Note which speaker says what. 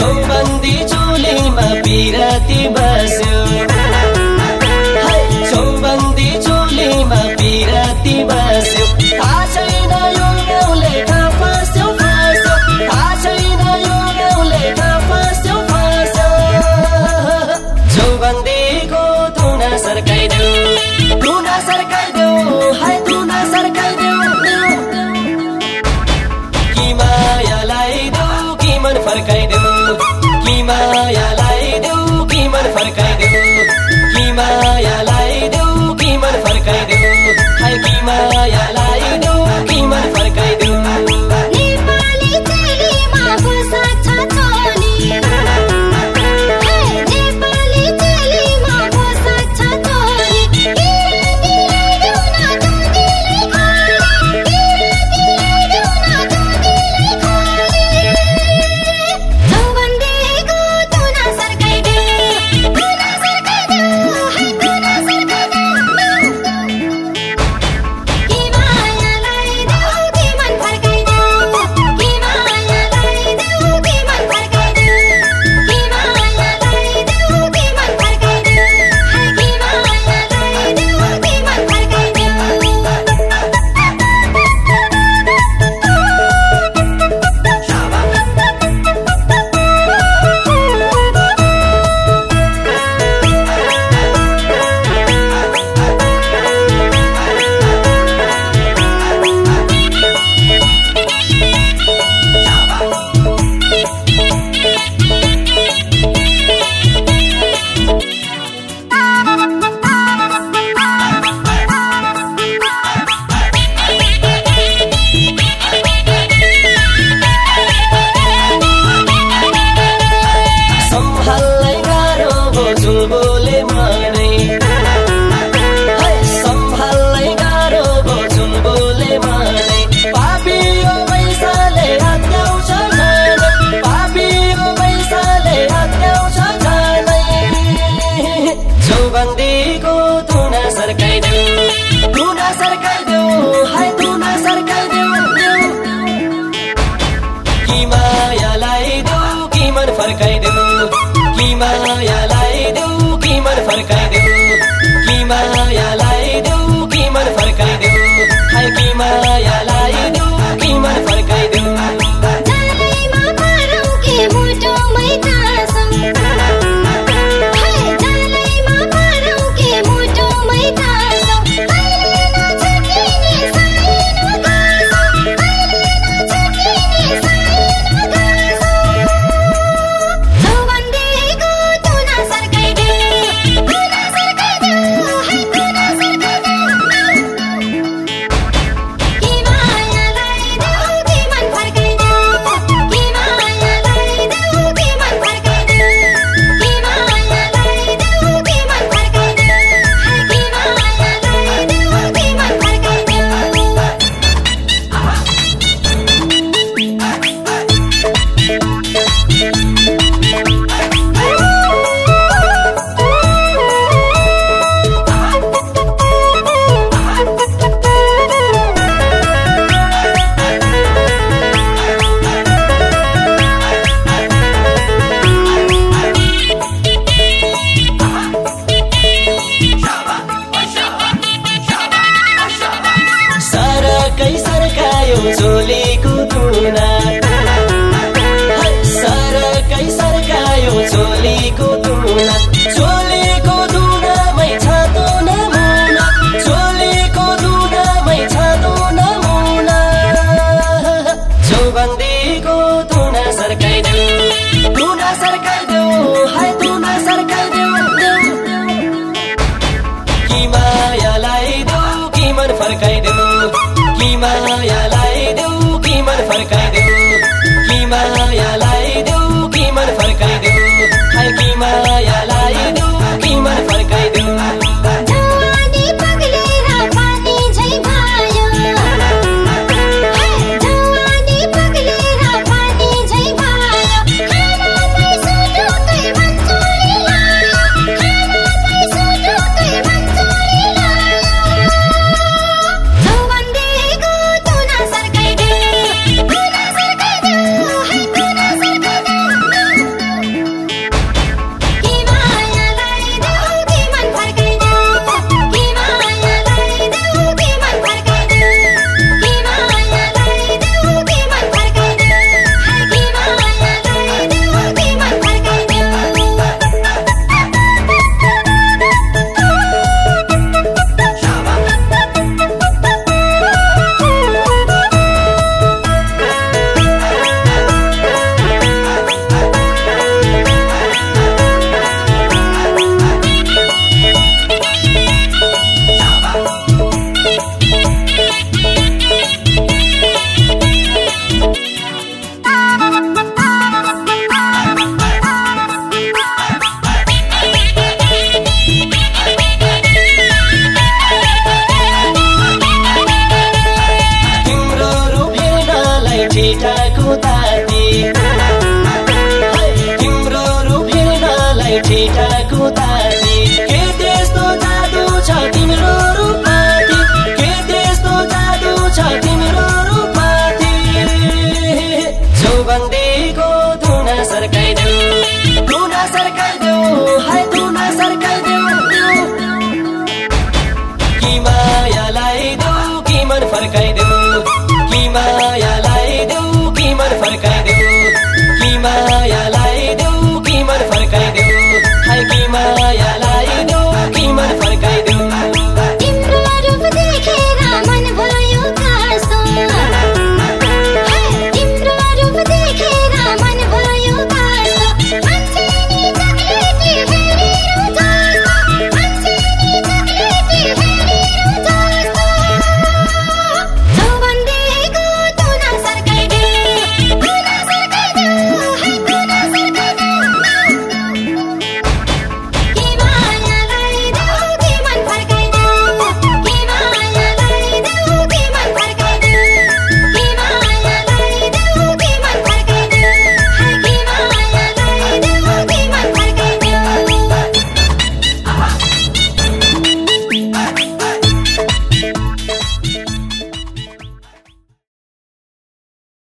Speaker 1: चौबन्दी चोलीमा बिराती बस्यो まや